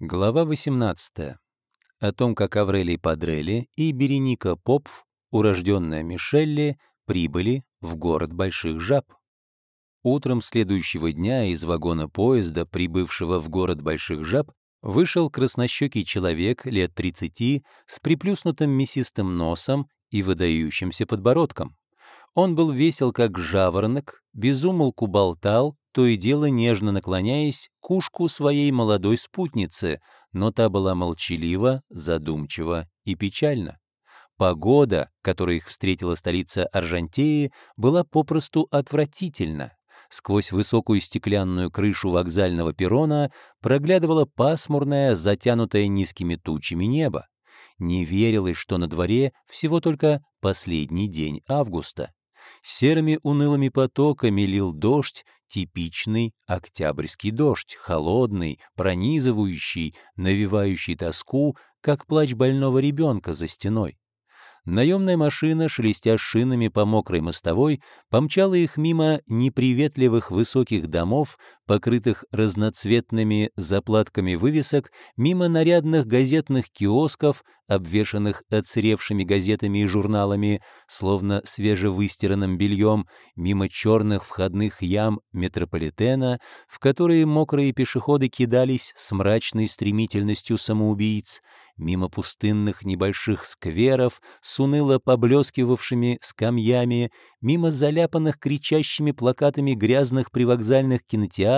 Глава 18. О том, как Аврелий Падрелли и Береника Попф, урожденная Мишелли, прибыли в город Больших Жаб. Утром следующего дня из вагона поезда, прибывшего в город Больших Жаб, вышел краснощекий человек лет 30 с приплюснутым мясистым носом и выдающимся подбородком. Он был весел, как жаворонок, безумолку болтал, то и дело нежно наклоняясь к ушку своей молодой спутницы, но та была молчалива, задумчива и печальна. Погода, которой их встретила столица Аржантеи, была попросту отвратительна. Сквозь высокую стеклянную крышу вокзального перрона проглядывало пасмурное, затянутое низкими тучами небо. Не верилось, что на дворе всего только последний день августа. Серыми унылыми потоками лил дождь, типичный октябрьский дождь, холодный, пронизывающий, навевающий тоску, как плач больного ребенка за стеной. Наемная машина, шелестя шинами по мокрой мостовой, помчала их мимо неприветливых высоких домов, покрытых разноцветными заплатками вывесок, мимо нарядных газетных киосков, обвешанных отсыревшими газетами и журналами, словно свежевыстиранным бельем, мимо черных входных ям метрополитена, в которые мокрые пешеходы кидались с мрачной стремительностью самоубийц, мимо пустынных небольших скверов с уныло поблескивавшими скамьями, мимо заляпанных кричащими плакатами грязных привокзальных кинотеатров,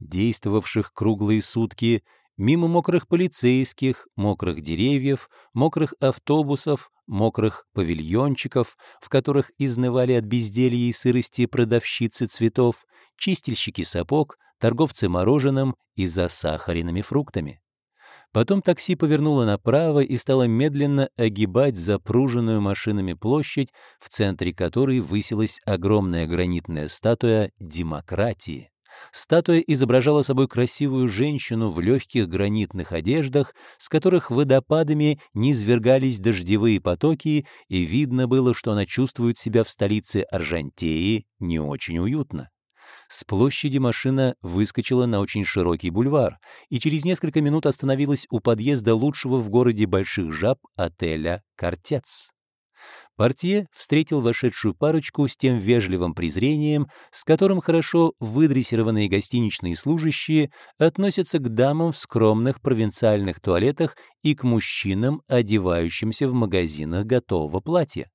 действовавших круглые сутки, мимо мокрых полицейских, мокрых деревьев, мокрых автобусов, мокрых павильончиков, в которых изнывали от безделья и сырости продавщицы цветов, чистильщики сапог, торговцы мороженым и засахаренными фруктами. Потом такси повернуло направо и стало медленно огибать запруженную машинами площадь, в центре которой высилась огромная гранитная статуя демократии. Статуя изображала собой красивую женщину в легких гранитных одеждах, с которых водопадами низвергались дождевые потоки, и видно было, что она чувствует себя в столице Аржантеи не очень уютно. С площади машина выскочила на очень широкий бульвар и через несколько минут остановилась у подъезда лучшего в городе больших жаб отеля «Кортец». Портье встретил вошедшую парочку с тем вежливым презрением, с которым хорошо выдрессированные гостиничные служащие относятся к дамам в скромных провинциальных туалетах и к мужчинам, одевающимся в магазинах готового платья.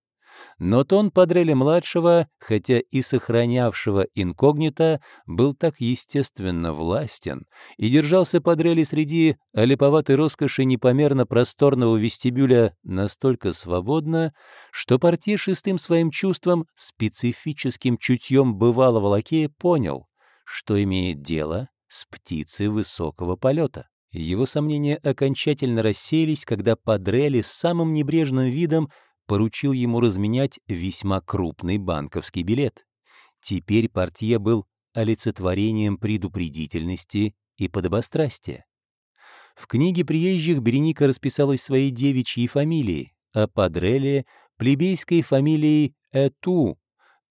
Но тон Падрелли-младшего, хотя и сохранявшего инкогнито, был так естественно властен и держался Падрелли среди олиповатой роскоши непомерно просторного вестибюля настолько свободно, что портье шестым своим чувством, специфическим чутьем бывалого лакея, понял, что имеет дело с птицей высокого полета. Его сомнения окончательно рассеялись, когда Падрелли с самым небрежным видом поручил ему разменять весьма крупный банковский билет. Теперь портье был олицетворением предупредительности и подобострастия. В книге приезжих Береника расписалась своей девичьей фамилией, а Падреле — плебейской фамилией Эту,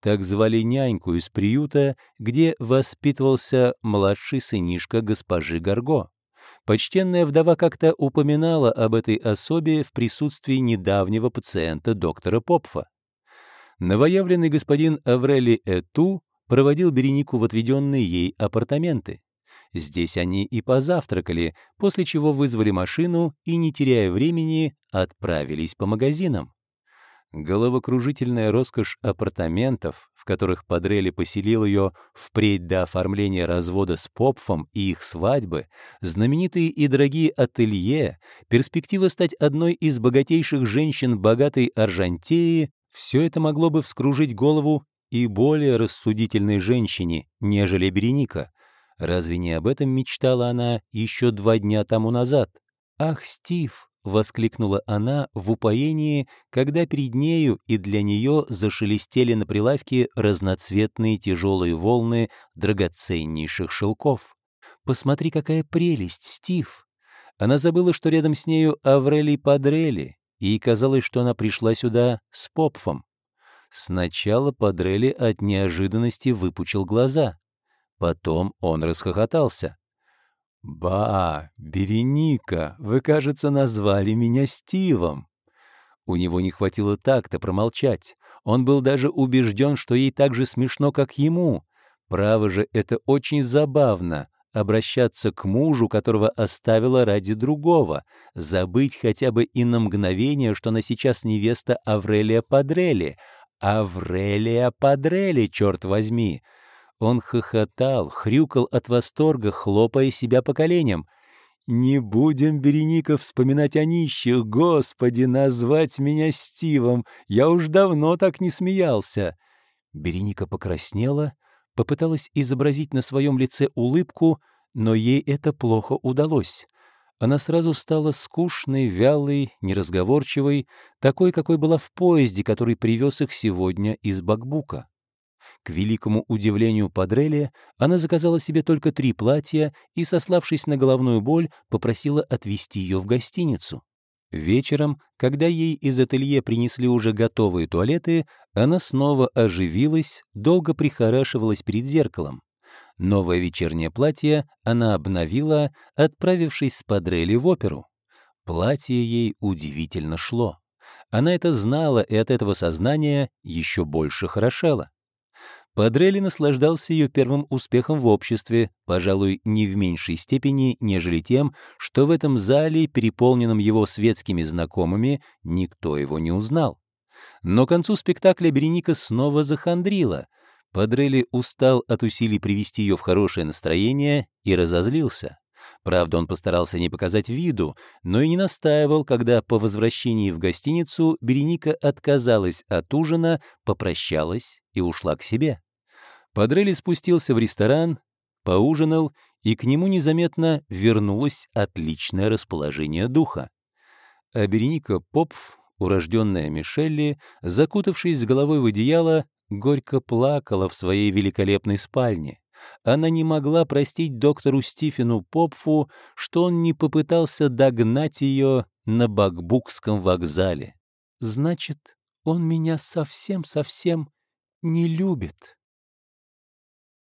так звали няньку из приюта, где воспитывался младший сынишка госпожи Гарго. Почтенная вдова как-то упоминала об этой особе в присутствии недавнего пациента доктора Попфа. Новоявленный господин Аврели Эту проводил Беренику в отведенные ей апартаменты. Здесь они и позавтракали, после чего вызвали машину и, не теряя времени, отправились по магазинам. Головокружительная роскошь апартаментов, в которых Падрелли поселил ее впредь до оформления развода с Попфом и их свадьбы, знаменитые и дорогие ателье, перспектива стать одной из богатейших женщин богатой Аржантеи — все это могло бы вскружить голову и более рассудительной женщине, нежели Береника. Разве не об этом мечтала она еще два дня тому назад? «Ах, Стив!» — воскликнула она в упоении, когда перед нею и для нее зашелестели на прилавке разноцветные тяжелые волны драгоценнейших шелков. «Посмотри, какая прелесть, Стив!» Она забыла, что рядом с нею Аврелий Падрелли, и казалось, что она пришла сюда с Попфом. Сначала Падрелли от неожиданности выпучил глаза. Потом он расхохотался. «Ба, Береника, вы, кажется, назвали меня Стивом». У него не хватило такта промолчать. Он был даже убежден, что ей так же смешно, как ему. Право же, это очень забавно — обращаться к мужу, которого оставила ради другого, забыть хотя бы и на мгновение, что она сейчас невеста Аврелия Падрелли. Аврелия Падрелли, черт возьми! Он хохотал, хрюкал от восторга, хлопая себя по коленям. «Не будем, Береника, вспоминать о нищих, Господи, назвать меня Стивом! Я уж давно так не смеялся!» Береника покраснела, попыталась изобразить на своем лице улыбку, но ей это плохо удалось. Она сразу стала скучной, вялой, неразговорчивой, такой, какой была в поезде, который привез их сегодня из Бакбука. К великому удивлению Падрелли, она заказала себе только три платья и, сославшись на головную боль, попросила отвезти ее в гостиницу. Вечером, когда ей из ателье принесли уже готовые туалеты, она снова оживилась, долго прихорашивалась перед зеркалом. Новое вечернее платье она обновила, отправившись с Падрелли в оперу. Платье ей удивительно шло. Она это знала и от этого сознания еще больше хорошела. Падрелли наслаждался ее первым успехом в обществе, пожалуй, не в меньшей степени, нежели тем, что в этом зале, переполненном его светскими знакомыми, никто его не узнал. Но к концу спектакля Береника снова захандрила. Падрелли устал от усилий привести ее в хорошее настроение и разозлился. Правда, он постарался не показать виду, но и не настаивал, когда по возвращении в гостиницу Береника отказалась от ужина, попрощалась и ушла к себе. Падрелли спустился в ресторан, поужинал, и к нему незаметно вернулось отличное расположение духа. А Береника Попф, урожденная Мишелли, закутавшись с головой в одеяло, горько плакала в своей великолепной спальне. Она не могла простить доктору Стифену Попфу, что он не попытался догнать ее на Бакбукском вокзале. «Значит, он меня совсем-совсем не любит».